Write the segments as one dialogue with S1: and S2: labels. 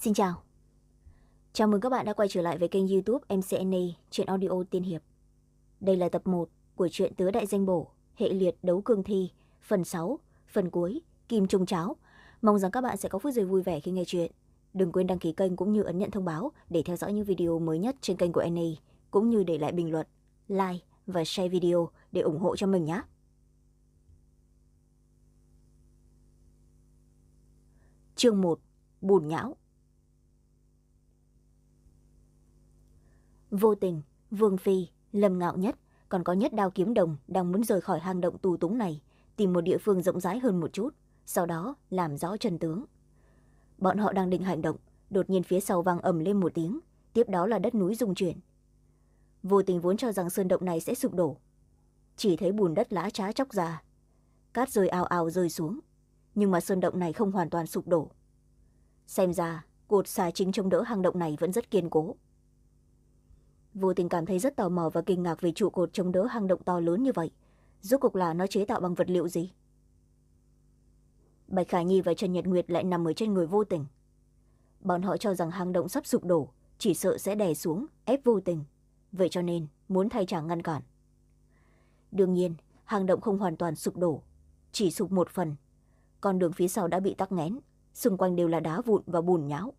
S1: Xin chào. Chào mừng các bạn đã quay trở lại với kênh youtube MCNA Chuyện Audio Tiên Hiệp. Đây là tập một của truyện Tứ Đại Danh Bổ, hệ liệt đấu cương thi, phần sáu phần cuối, Kim Trung Cháo. Mong rằng các bạn sẽ có phút giây vui vẻ khi nghe chuyện. Đừng quên đăng ký kênh cũng như ấn nhận thông báo để theo dõi những video mới nhất trên kênh của NA, cũng như để lại bình luận, like và share video để ủng hộ cho mình nhé. Chương một Bùn nhão Vô tình, Vương Phi, Lâm Ngạo Nhất, còn có nhất đao kiếm đồng đang muốn rời khỏi hang động tù túng này, tìm một địa phương rộng rãi hơn một chút, sau đó làm rõ trần tướng. Bọn họ đang định hành động, đột nhiên phía sau vang ầm lên một tiếng, tiếp đó là đất núi rung chuyển. Vô tình vốn cho rằng sơn động này sẽ sụp đổ. Chỉ thấy bùn đất lá trá chóc ra. Cát rơi ào ào rơi xuống. Nhưng mà sơn động này không hoàn toàn sụp đổ. Xem ra, cột xà chính chống đỡ hang động này vẫn rất kiên cố. Vô tình cảm thấy rất tò mò và kinh ngạc về trụ cột chống đỡ hang động to lớn như vậy. Rốt cuộc là nó chế tạo bằng vật liệu gì? Bạch Khả Nhi và Trần Nhật Nguyệt lại nằm ở trên người vô tình. Bọn họ cho rằng hang động sắp sụp đổ, chỉ sợ sẽ đè xuống, ép vô tình. Vậy cho nên, muốn thay chàng ngăn cản. Đương nhiên, hang động không hoàn toàn sụp đổ, chỉ sụp một phần. Con đường phía sau đã bị tắc nghẽn, xung quanh đều là đá vụn và bùn nhão.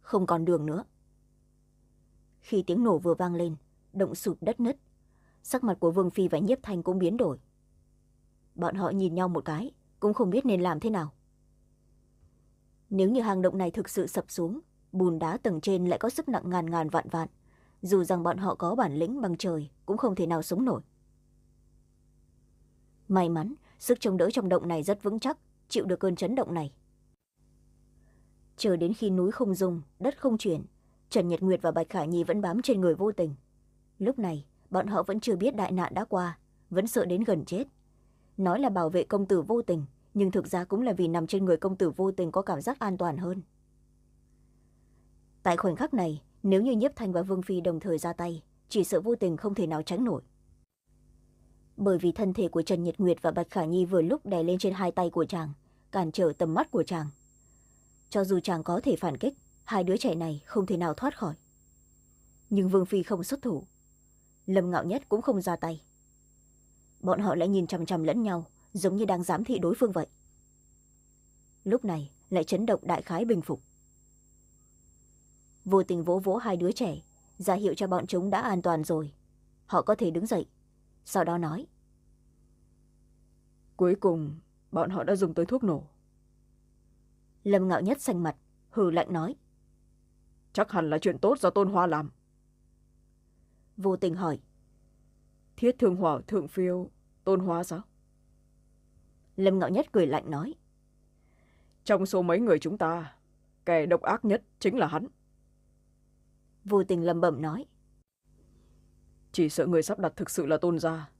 S1: Không còn đường nữa. Khi tiếng nổ vừa vang lên, động sụp đất nứt. Sắc mặt của Vương Phi và Nhiếp Thanh cũng biến đổi. Bọn họ nhìn nhau một cái, cũng không biết nên làm thế nào. Nếu như hang động này thực sự sập xuống, bùn đá tầng trên lại có sức nặng ngàn ngàn vạn vạn, dù rằng bọn họ có bản lĩnh bằng trời cũng không thể nào sống nổi. May mắn, sức chống đỡ trong động này rất vững chắc, chịu được cơn chấn động này. Chờ đến khi núi không dùng, đất không chuyển, Trần Nhật Nguyệt và Bạch Khả Nhi vẫn bám trên người vô tình. Lúc này, bọn họ vẫn chưa biết đại nạn đã qua, vẫn sợ đến gần chết. Nói là bảo vệ công tử vô tình, nhưng thực ra cũng là vì nằm trên người công tử vô tình có cảm giác an toàn hơn. Tại khoảnh khắc này, nếu như nhiếp thanh và vương phi đồng thời ra tay chỉ sợ vô tình không thể nào tránh nổi bởi vì thân thể của trần nhật nguyệt và bạch khả nhi vừa lúc đè lên trên hai tay của chàng cản trở tầm mắt của chàng cho dù chàng có thể phản kích hai đứa trẻ này không thể nào thoát khỏi. Nhưng vương phi không xuất thủ. Lâm ngạo nhất cũng không ra tay. Bọn họ lại nhìn chằm chằm lẫn nhau giống như đang giám thị đối phương vậy. Lúc này lại chấn động đại khái bình phục. Vô tình vỗ vỗ hai đứa trẻ ra hiệu cho bọn chúng đã an toàn rồi. Họ có thể đứng dậy sau đó nói.
S2: Cuối cùng bọn họ đã dùng tới thuốc nổ.
S1: Lâm ngạo nhất xanh mặt hừ lạnh nói
S2: chắc hẳn là chuyện tốt do tôn hoa làm.
S1: Vô tình hỏi.
S2: Thiết thương hỏa thượng phiêu tôn hoa sao?
S1: Lâm ngạo nhất cười lạnh nói.
S2: Trong số mấy người chúng ta kẻ độc ác nhất chính là hắn.
S1: Vô tình lầm bẩm nói.
S2: Chỉ sợ người sắp đặt thực sự là tôn gia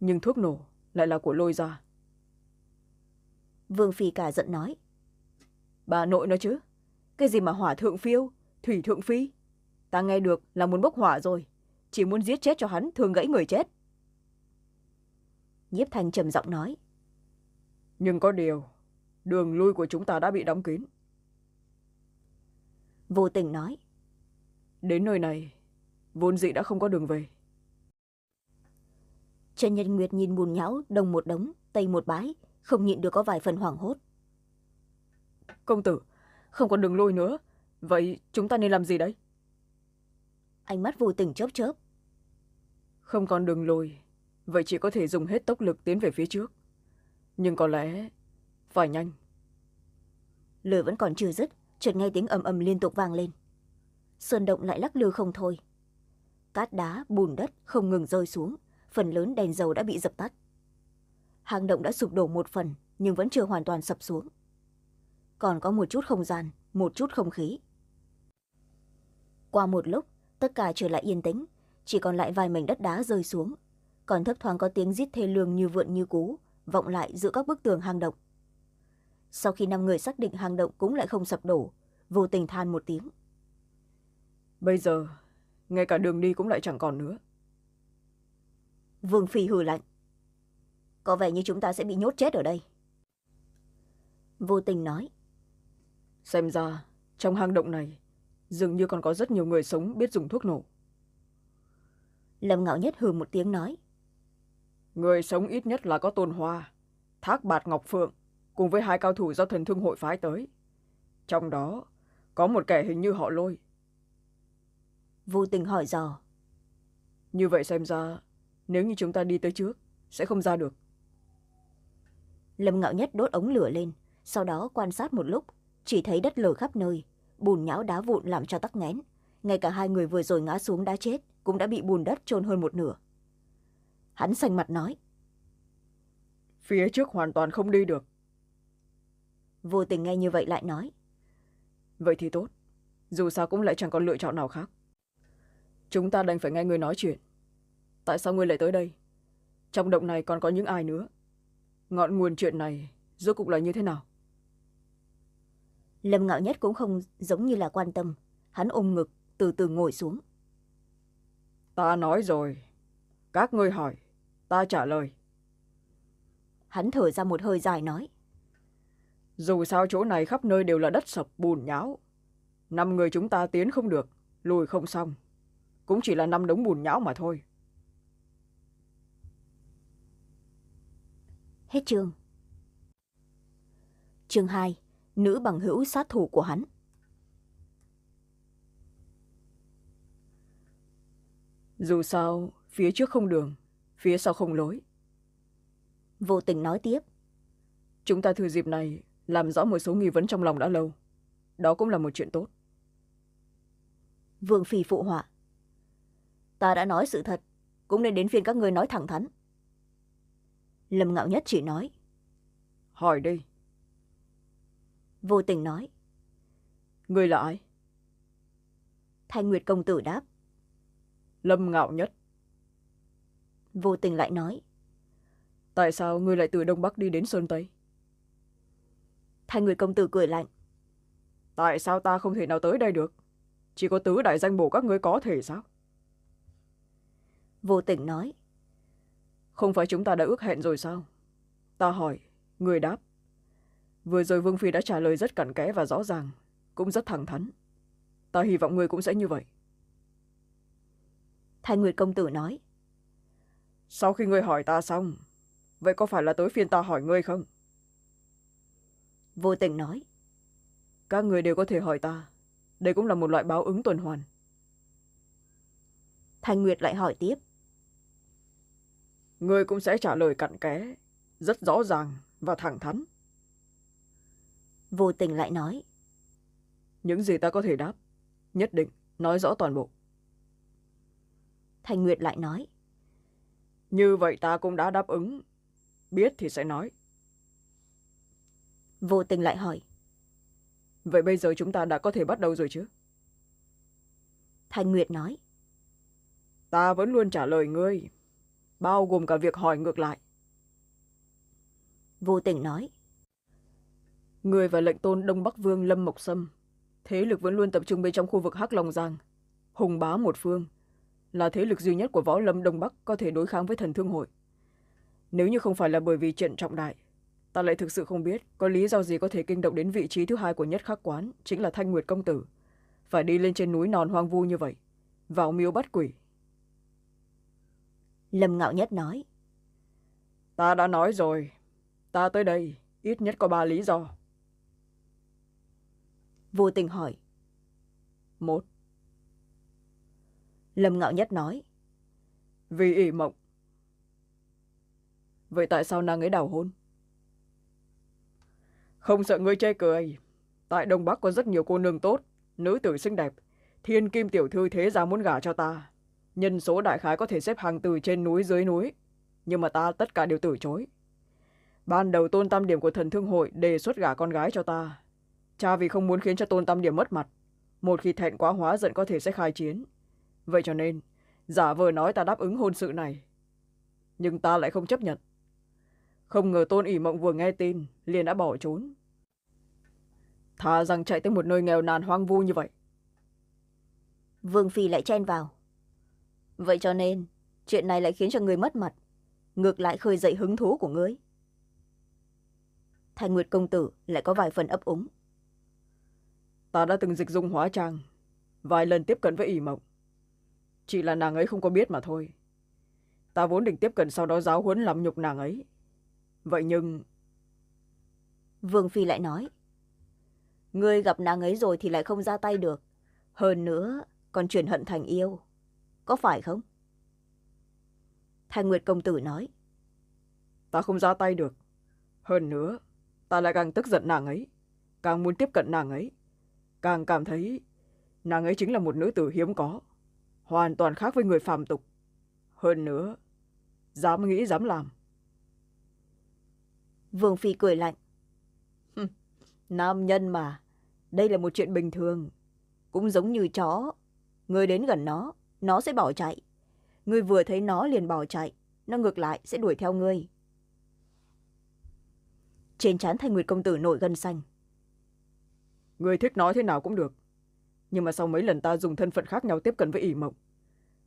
S2: nhưng thuốc nổ lại là của lôi gia.
S1: Vương phi cả giận nói.
S2: Bà nội nói chứ? Cái gì mà hỏa thượng phiêu thủy thượng phi ta nghe được là muốn bốc hỏa rồi chỉ muốn giết chết cho hắn thường gãy người chết.
S1: Nhiếp thanh trầm giọng nói.
S2: Nhưng có điều đường lui của chúng ta đã bị đóng kín.
S1: Vô tình nói.
S2: Đến nơi này vốn dĩ đã không có đường về.
S1: Trần nhật nguyệt nhìn bùn nhão đông một đống tây một bãi không nhịn được có vài phần hoảng hốt.
S2: Công tử không còn đường lui nữa vậy chúng ta nên làm gì đấy?
S1: Ánh mắt vô tình chớp chớp.
S2: Không còn đường lùi vậy chỉ có thể dùng hết tốc lực tiến về phía trước. Nhưng có lẽ phải nhanh.
S1: Lời vẫn còn chưa dứt chợt nghe tiếng ầm ầm liên tục vang lên. Sơn động lại lắc lư không thôi. Cát đá bùn đất không ngừng rơi xuống phần lớn đèn dầu đã bị dập tắt. Hang động đã sụp đổ một phần nhưng vẫn chưa hoàn toàn sập xuống. Còn có một chút không gian một chút không khí qua một lúc tất cả trở lại yên tĩnh chỉ còn lại vài mảnh đất đá rơi xuống. Còn thấp thoáng có tiếng rít thê lương như vượn như cú vọng lại giữa các bức tường hang động. Sau khi năm người xác định hang động cũng lại không sập đổ vô tình than một tiếng.
S2: Bây giờ ngay cả đường đi cũng lại chẳng còn nữa.
S1: Vương phi hừ lạnh. Có vẻ như chúng ta sẽ bị nhốt chết ở đây. Vô tình nói.
S2: Xem ra trong hang động này dường như còn có rất nhiều người sống biết dùng thuốc nổ.
S1: Lâm ngạo nhất hừ một tiếng nói.
S2: Người sống ít nhất là có tôn hoa thác bạt ngọc phượng cùng với hai cao thủ do thần thương hội phái tới. Trong đó có một kẻ hình như họ lôi.
S1: Vô tình hỏi dò.
S2: Như vậy xem ra nếu như chúng ta đi tới trước sẽ không ra được.
S1: Lâm ngạo nhất đốt ống lửa lên sau đó quan sát một lúc chỉ thấy đất lở khắp nơi bùn nhão đá vụn làm cho tắc nghẽn. Ngay cả hai người vừa rồi ngã xuống đã chết cũng đã bị bùn đất trôn hơn một nửa. Hắn xanh mặt nói
S2: phía trước hoàn toàn không đi được.
S1: Vô tình nghe như vậy lại nói
S2: vậy thì tốt. Dù sao cũng lại chẳng còn lựa chọn nào khác. Chúng ta đành phải nghe người nói chuyện. Tại sao ngươi lại tới đây? Trong động này còn có những ai nữa? Ngọn nguồn chuyện này rốt cục là như thế nào
S1: lâm ngạo nhất cũng không giống như là quan tâm. Hắn ôm ngực từ từ ngồi xuống.
S2: Ta nói rồi. Các ngươi hỏi ta trả lời.
S1: Hắn thở ra một hơi dài nói.
S2: Dù sao chỗ này khắp nơi đều là đất sập bùn nhão. Năm người chúng ta tiến không được lùi không xong. Cũng chỉ là năm đống bùn nhão mà thôi.
S1: Hết chương. Chương hai nữ bằng hữu sát thủ của hắn.
S2: Dù sao phía trước không đường phía sau không lối.
S1: Vô tình nói tiếp.
S2: Chúng ta thử dịp này làm rõ một số nghi vấn trong lòng đã lâu. Đó cũng là một chuyện tốt.
S1: Vương phi phụ họa. Ta đã nói sự thật cũng nên đến phiên các ngươi nói thẳng thắn. Lâm ngạo nhất chỉ nói.
S2: Hỏi đi
S1: vô tình nói.
S2: Ngươi là ai?
S1: Thanh nguyệt công tử đáp.
S2: Lâm ngạo nhất.
S1: Vô tình lại nói.
S2: Tại sao ngươi lại từ đông bắc đi đến sơn tây?
S1: Thanh nguyệt công tử cười lạnh.
S2: Tại sao ta không thể nào tới đây được? Chỉ có tứ đại danh bổ các ngươi có thể sao?
S1: Vô tình nói.
S2: Không phải chúng ta đã ước hẹn rồi sao? Ta hỏi người đáp vừa rồi vương phi đã trả lời rất cặn kẽ và rõ ràng cũng rất thẳng thắn. Ta hy vọng ngươi cũng sẽ như vậy.
S1: Thanh nguyệt công tử nói.
S2: Sau khi ngươi hỏi ta xong vậy có phải là tới phiên ta hỏi ngươi không?
S1: Vô tình nói.
S2: Các người đều có thể hỏi ta. Đây cũng là một loại báo ứng tuần hoàn.
S1: Thanh nguyệt lại hỏi tiếp.
S2: Ngươi cũng sẽ trả lời cặn kẽ rất rõ ràng và thẳng thắn
S1: vô tình lại nói.
S2: Những gì ta có thể đáp nhất định nói rõ toàn bộ.
S1: Thanh nguyệt lại nói.
S2: Như vậy ta cũng đã đáp ứng biết thì sẽ nói.
S1: Vô tình lại hỏi.
S2: Vậy bây giờ chúng ta đã có thể bắt đầu rồi chứ?
S1: Thanh nguyệt nói.
S2: Ta vẫn luôn trả lời ngươi bao gồm cả việc hỏi ngược lại.
S1: Vô tình nói
S2: người và lệnh tôn đông bắc vương lâm mộc sâm. Thế lực vẫn luôn tập trung bên trong khu vực hắc long giang. Hùng bá một phương là thế lực duy nhất của võ lâm đông bắc có thể đối kháng với thần thương hội. Nếu như không phải là bởi vì chuyện trọng đại ta lại thực sự không biết có lý do gì có thể kinh động đến vị trí thứ hai của nhất khắc quán chính là thanh nguyệt công tử phải đi lên trên núi non hoang vu như vậy. Vào miếu bắt quỷ.
S1: Lâm ngạo nhất nói
S2: ta đã nói rồi ta tới đây ít nhất có ba lý do
S1: vô tình hỏi.
S2: Một.
S1: Lâm ngạo nhất nói.
S2: Vì ỉ mộng. Vậy tại sao nàng ấy đào hôn? Không sợ ngươi chê cười. Tại đông bắc có rất nhiều cô nương tốt, nữ tử xinh đẹp. Thiên kim tiểu thư thế ra muốn gả cho ta. Nhân số đại khái có thể xếp hàng từ trên núi dưới núi. Nhưng mà ta tất cả đều từ chối. Ban đầu tôn tam điểm của thần thương hội đề xuất gả con gái cho ta cha vì không muốn khiến cho tôn tam điểm mất mặt. Một khi thẹn quá hóa giận có thể sẽ khai chiến. Vậy cho nên, giả vờ nói ta đáp ứng hôn sự này. Nhưng ta lại không chấp nhận. Không ngờ tôn ỉ mộng vừa nghe tin, liền đã bỏ trốn. Thà rằng chạy tới một nơi nghèo nàn hoang vu như vậy.
S1: Vương phi lại chen vào. Vậy cho nên, chuyện này lại khiến cho người mất mặt. Ngược lại khơi dậy hứng thú của ngươi. Thanh nguyệt công tử lại có vài phần ấp úng
S2: ta đã từng dịch dung hóa trang vài lần tiếp cận với ỷ mộng. Chỉ là nàng ấy không có biết mà thôi. Ta vốn định tiếp cận sau đó giáo huấn làm nhục nàng ấy. Vậy nhưng
S1: vương phi lại nói ngươi gặp nàng ấy rồi thì lại không ra tay được. Hơn nữa còn chuyển hận thành yêu. Có phải không? Thanh nguyệt công tử nói
S2: ta không ra tay được. Hơn nữa ta lại càng tức giận nàng ấy càng muốn tiếp cận nàng ấy càng cảm thấy nàng ấy chính là một nữ tử hiếm có hoàn toàn khác với người phàm tục. Hơn nữa dám nghĩ dám làm.
S1: Vương phi cười lạnh. Nam nhân mà. Đây là một chuyện bình thường. Cũng giống như chó. Người đến gần nó nó sẽ bỏ chạy. Người vừa thấy nó liền bỏ chạy. Nó ngược lại sẽ đuổi theo ngươi. Trên trán thanh nguyệt công tử nổi gân xanh
S2: người thích nói thế nào cũng được. Nhưng mà sau mấy lần ta dùng thân phận khác nhau tiếp cận với ỷ mộng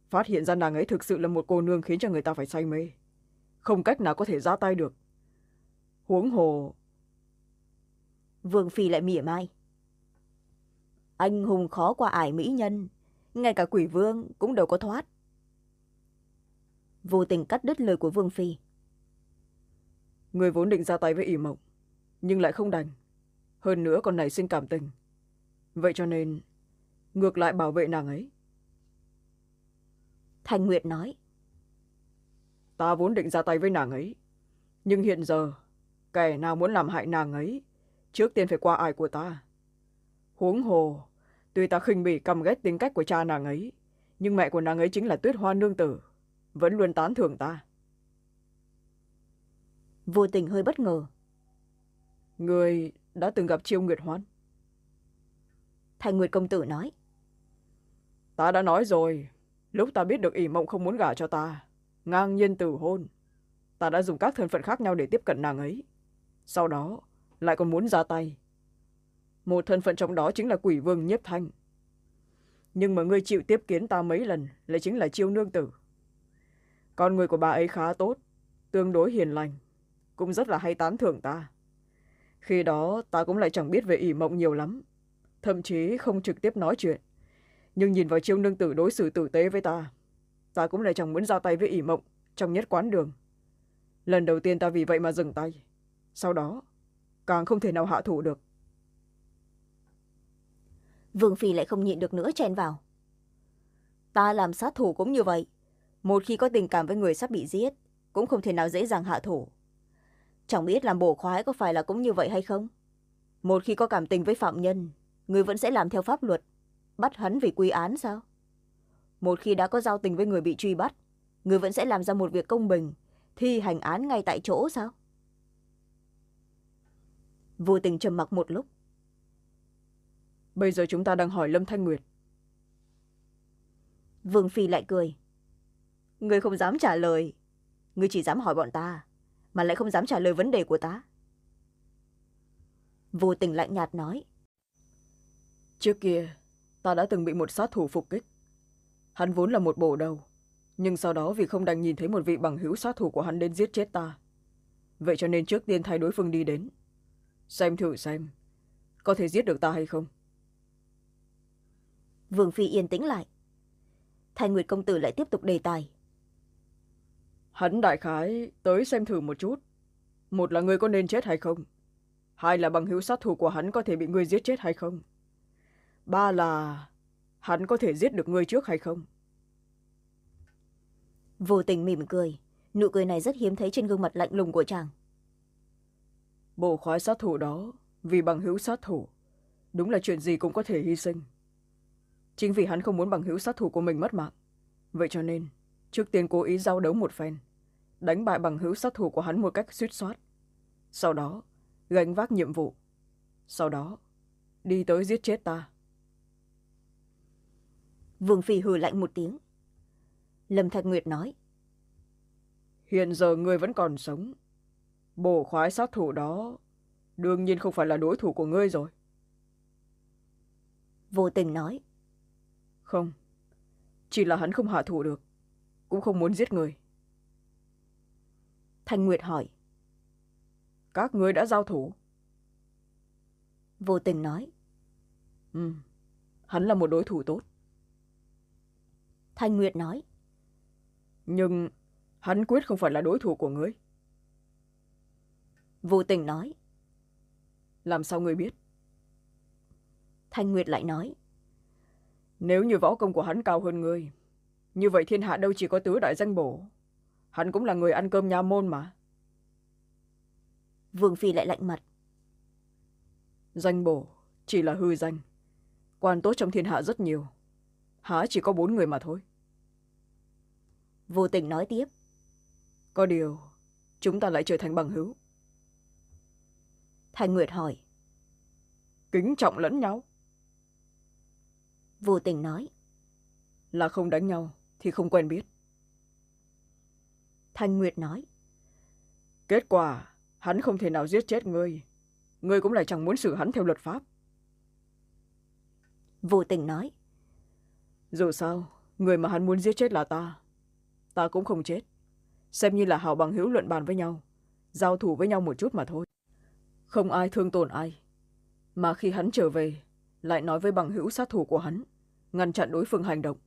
S2: phát hiện ra nàng ấy thực sự là một cô nương khiến cho người ta phải say mê. Không cách nào có thể ra tay được. Huống hồ.
S1: Vương phi lại mỉa mai. Anh hùng khó qua ải mỹ nhân ngay cả quỷ vương cũng đâu có thoát. Vô tình cắt đứt lời của vương phi.
S2: Người vốn định ra tay với ỷ mộng nhưng lại không đành hơn nữa còn nảy sinh cảm tình. Vậy cho nên ngược lại bảo vệ nàng ấy.
S1: Thanh nguyệt nói.
S2: Ta vốn định ra tay với nàng ấy nhưng hiện giờ kẻ nào muốn làm hại nàng ấy trước tiên phải qua ải của ta. Huống hồ tuy ta khinh bỉ căm ghét tính cách của cha nàng ấy nhưng mẹ của nàng ấy chính là tuyết hoa nương tử vẫn luôn tán thưởng ta.
S1: Vô tình hơi bất ngờ.
S2: Người đã từng gặp chiêu nguyệt hoan.
S1: Thanh nguyệt công tử nói.
S2: Ta đã nói rồi. Lúc ta biết được ỷ mộng không muốn gả cho ta ngang nhiên tử hôn ta đã dùng các thân phận khác nhau để tiếp cận nàng ấy. Sau đó lại còn muốn ra tay. Một thân phận trong đó chính là quỷ vương nhiếp thanh. Nhưng mà ngươi chịu tiếp kiến ta mấy lần lại chính là chiêu nương tử. Con người của bà ấy khá tốt tương đối hiền lành cũng rất là hay tán thưởng ta khi đó, ta cũng lại chẳng biết về ỷ mộng nhiều lắm, thậm chí không trực tiếp nói chuyện. Nhưng nhìn vào chiêu nương tử đối xử tử tế với ta ta cũng lại chẳng muốn ra tay với ỷ mộng trong nhất quán đường. Lần đầu tiên ta vì vậy mà dừng tay, sau đó, càng không thể nào hạ thủ được.
S1: Vương phi lại không nhịn được nữa chen vào. Ta làm sát thủ cũng như vậy, một khi có tình cảm với người sắp bị giết, cũng không thể nào dễ dàng hạ thủ chẳng biết làm bổ khoái có phải là cũng như vậy hay không? Một khi có cảm tình với phạm nhân người vẫn sẽ làm theo pháp luật bắt hắn vì quy án sao? Một khi đã có giao tình với người bị truy bắt người vẫn sẽ làm ra một việc công bình thi hành án ngay tại chỗ sao? Vô tình trầm mặc một lúc.
S2: Bây giờ chúng ta đang hỏi lâm thanh nguyệt.
S1: Vương phi lại cười. Người không dám trả lời. Người chỉ dám hỏi bọn ta mà lại không dám trả lời vấn đề của ta? Vô tình lạnh nhạt nói.
S2: Trước kia ta đã từng bị một sát thủ phục kích. Hắn vốn là một bổ đầu nhưng sau đó vì không đành nhìn thấy một vị bằng hữu sát thủ của hắn đến giết chết ta. Vậy cho nên trước tiên thay đối phương đi đến. Xem thử xem có thể giết được ta hay không?
S1: Vương phi yên tĩnh lại. Thanh nguyệt công tử lại tiếp tục đề tài
S2: hắn đại khái tới xem thử một chút. Một là người có nên chết hay không? Hai là bằng hữu sát thủ của hắn có thể bị người giết chết hay không? Ba là hắn có thể giết được ngươi trước hay không?
S1: Vô tình mỉm cười. Nụ cười này rất hiếm thấy trên gương mặt lạnh lùng của chàng.
S2: Bộ khoái sát thủ đó vì bằng hữu sát thủ đúng là chuyện gì cũng có thể hy sinh. Chính vì hắn không muốn bằng hữu sát thủ của mình mất mạng. Vậy cho nên trước tiên cố ý giao đấu một phen đánh bại bằng hữu sát thủ của hắn một cách suýt soát. Sau đó gánh vác nhiệm vụ. Sau đó đi tới giết chết ta.
S1: Vương phi hừ lạnh một tiếng. Lâm thạch nguyệt nói
S2: hiện giờ ngươi vẫn còn sống. Bổ khoái sát thủ đó đương nhiên không phải là đối thủ của ngươi rồi.
S1: Vô tình nói
S2: không. Chỉ là hắn không hạ thủ được cũng không muốn giết người
S1: thanh nguyệt hỏi.
S2: Các ngươi đã giao thủ.
S1: Vô tình nói.
S2: Ừ hắn là một đối thủ tốt.
S1: Thanh nguyệt nói.
S2: Nhưng hắn quyết không phải là đối thủ của ngươi.
S1: Vô tình nói.
S2: Làm sao ngươi biết?
S1: Thanh nguyệt lại nói.
S2: Nếu như võ công của hắn cao hơn ngươi như vậy thiên hạ đâu chỉ có tứ đại danh bổ hắn cũng là người ăn cơm nha môn mà.
S1: Vương phi lại lạnh mặt.
S2: Danh bổ chỉ là hư danh. Quan tốt trong thiên hạ rất nhiều. Há chỉ có bốn người mà thôi.
S1: Vô tình nói tiếp.
S2: Có điều chúng ta lại trở thành bằng hữu.
S1: Thanh nguyệt hỏi.
S2: Kính trọng lẫn nhau.
S1: Vô tình nói.
S2: Là không đánh nhau thì không quen biết
S1: thanh nguyệt nói.
S2: Kết quả hắn không thể nào giết chết ngươi. Ngươi cũng lại chẳng muốn xử hắn theo luật pháp.
S1: Vô tình nói.
S2: Dù sao người mà hắn muốn giết chết là ta. Ta cũng không chết. Xem như là hào bằng hữu luận bàn với nhau giao thủ với nhau một chút mà thôi. Không ai thương tổn ai. Mà khi hắn trở về lại nói với bằng hữu sát thủ của hắn ngăn chặn đối phương hành động.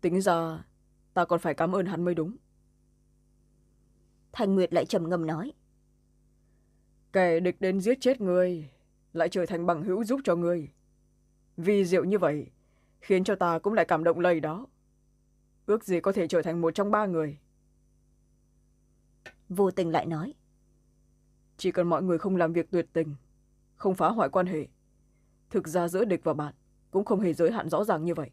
S2: Tính ra ta còn phải cảm ơn hắn mới đúng
S1: thanh nguyệt lại trầm ngâm nói.
S2: Kẻ địch đến giết chết ngươi lại trở thành bằng hữu giúp cho ngươi. Vì diệu như vậy khiến cho ta cũng lại cảm động lây đó. Ước gì có thể trở thành một trong ba người.
S1: Vô tình lại nói.
S2: Chỉ cần mọi người không làm việc tuyệt tình không phá hoại quan hệ thực ra giữa địch và bạn cũng không hề giới hạn rõ ràng như vậy.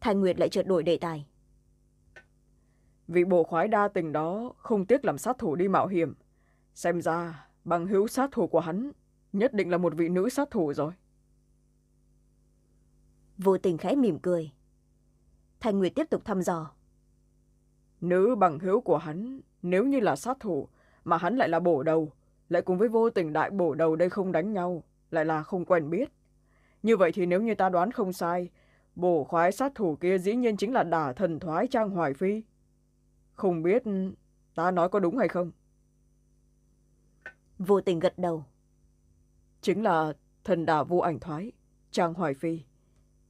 S1: Thanh nguyệt lại chợt đổi đề tài
S2: vị bộ khoái đa tình đó không tiếc làm sát thủ đi mạo hiểm. Xem ra bằng hữu sát thủ của hắn nhất định là một vị nữ sát thủ rồi.
S1: Vô tình khẽ mỉm cười. Thanh nguyệt tiếp tục thăm dò.
S2: Nữ bằng hữu của hắn nếu như là sát thủ mà hắn lại là bổ đầu lại cùng với vô tình đại bổ đầu đây không đánh nhau lại là không quen biết. Như vậy thì nếu như ta đoán không sai bổ khoái sát thủ kia dĩ nhiên chính là đả thần thoái trang hoài phi không biết ta nói có đúng hay không?
S1: Vô tình gật đầu.
S2: Chính là thần đả vô ảnh thoái trang hoài phi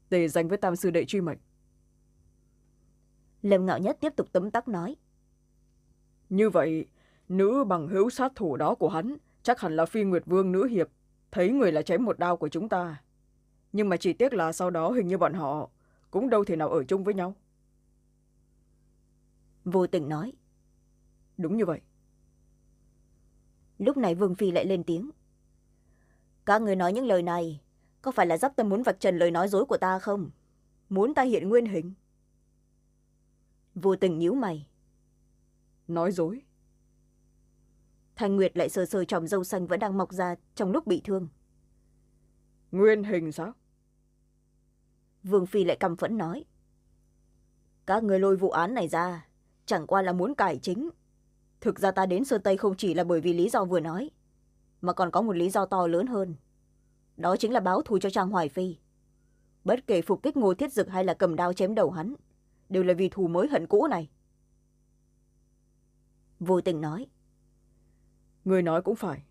S2: tề danh với tam sư đệ truy mệnh.
S1: Lâm ngạo nhất tiếp tục tấm tắc nói.
S2: Như vậy nữ bằng hữu sát thủ đó của hắn chắc hẳn là phi nguyệt vương nữ hiệp thấy người là chém một đao của chúng ta. Nhưng mà chỉ tiếc là sau đó hình như bọn họ cũng đâu thể nào ở chung với nhau
S1: vô tình nói.
S2: Đúng như vậy.
S1: Lúc này vương phi lại lên tiếng. Các người nói những lời này có phải là dắp tâm muốn vạch trần lời nói dối của ta không? Muốn ta hiện nguyên hình? Vô tình nhíu mày.
S2: Nói dối.
S1: Thanh nguyệt lại sờ sờ tròm dâu xanh vẫn đang mọc ra trong lúc bị thương.
S2: Nguyên hình sao?
S1: Vương phi lại căm phẫn nói. Các người lôi vụ án này ra chẳng qua là muốn cải chính. Thực ra ta đến sơn tây không chỉ là bởi vì lý do vừa nói mà còn có một lý do to lớn hơn. Đó chính là báo thù cho trang hoài phi. Bất kể phục kích ngô thiết dực hay là cầm đao chém đầu hắn đều là vì thù mới hận cũ này. Vô tình nói
S2: người nói cũng phải.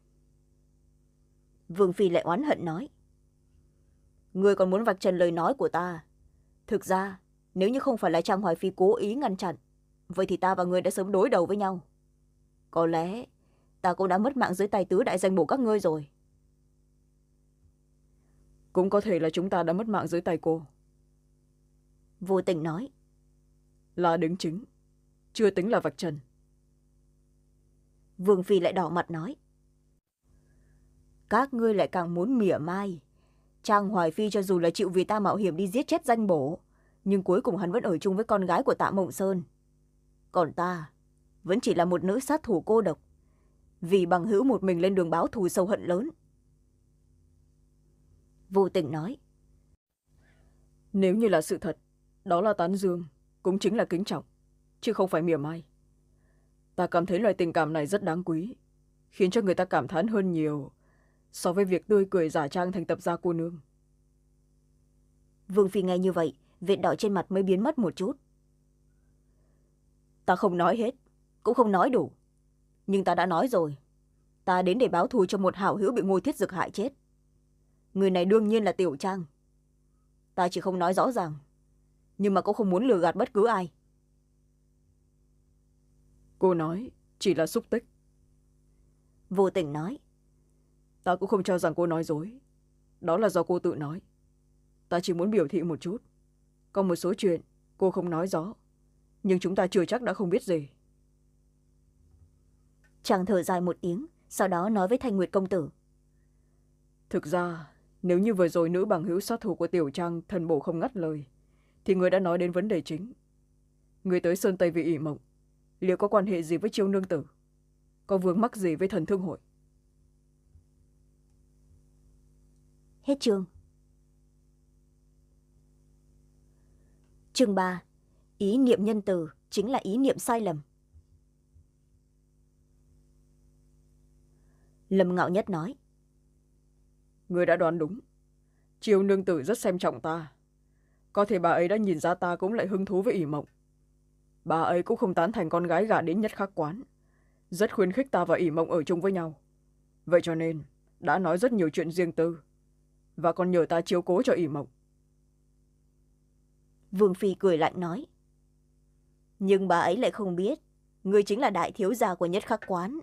S1: Vương phi lại oán hận nói người còn muốn vạch trần lời nói của ta. Thực ra nếu như không phải là trang hoài phi cố ý ngăn chặn vậy thì ta và người đã sớm đối đầu với nhau. Có lẽ ta cũng đã mất mạng dưới tay tứ đại danh bổ các ngươi rồi.
S2: Cũng có thể là chúng ta đã mất mạng dưới tay cô.
S1: Vô tình nói.
S2: Là đứng chứng chưa tính là vạch trần.
S1: Vương phi lại đỏ mặt nói. Các ngươi lại càng muốn mỉa mai. Trang hoài phi cho dù là chịu vì ta mạo hiểm đi giết chết danh bổ nhưng cuối cùng hắn vẫn ở chung với con gái của tạ mộng sơn còn ta vẫn chỉ là một nữ sát thủ cô độc. Vì bằng hữu một mình lên đường báo thù sâu hận lớn. Vô tình nói.
S2: Nếu như là sự thật đó là tán dương cũng chính là kính trọng chứ không phải mỉa mai. Ta cảm thấy loại tình cảm này rất đáng quý khiến cho người ta cảm thán hơn nhiều so với việc tươi cười giả trang thành tập gia cô nương.
S1: Vương phi nghe như vậy vệt đỏ trên mặt mới biến mất một chút ta không nói hết cũng không nói đủ. Nhưng ta đã nói rồi ta đến để báo thù cho một hảo hữu bị ngôi thiết dực hại chết. Người này đương nhiên là tiểu trang. Ta chỉ không nói rõ ràng nhưng mà cũng không muốn lừa gạt bất cứ ai.
S2: Cô nói chỉ là xúc tích.
S1: Vô tình nói.
S2: Ta cũng không cho rằng cô nói dối. Đó là do cô tự nói. Ta chỉ muốn biểu thị một chút. Có một số chuyện cô không nói rõ nhưng chúng ta chưa chắc đã không biết gì.
S1: Chàng thở dài một tiếng sau đó nói với thanh nguyệt công tử.
S2: Thực ra nếu như vừa rồi nữ bằng hữu sát thủ của tiểu trang thần bổ không ngắt lời thì người đã nói đến vấn đề chính. Người tới sơn tây vì ỉ mộng liệu có quan hệ gì với chiêu nương tử? Có vướng mắc gì với thần thương hội?
S1: Hết chương. Chương ba ý niệm nhân từ chính là ý niệm sai lầm. Lâm ngạo nhất nói
S2: người đã đoán đúng. Chiêu nương tử rất xem trọng ta. Có thể bà ấy đã nhìn ra ta cũng lại hứng thú với ỉ mộng. Bà ấy cũng không tán thành con gái gả đến nhất khắc quán. Rất khuyến khích ta và ỉ mộng ở chung với nhau. Vậy cho nên đã nói rất nhiều chuyện riêng tư. Và còn nhờ ta chiếu cố cho ỉ mộng.
S1: Vương phi cười lạnh nói nhưng bà ấy lại không biết người chính là đại thiếu gia của nhất khắc quán.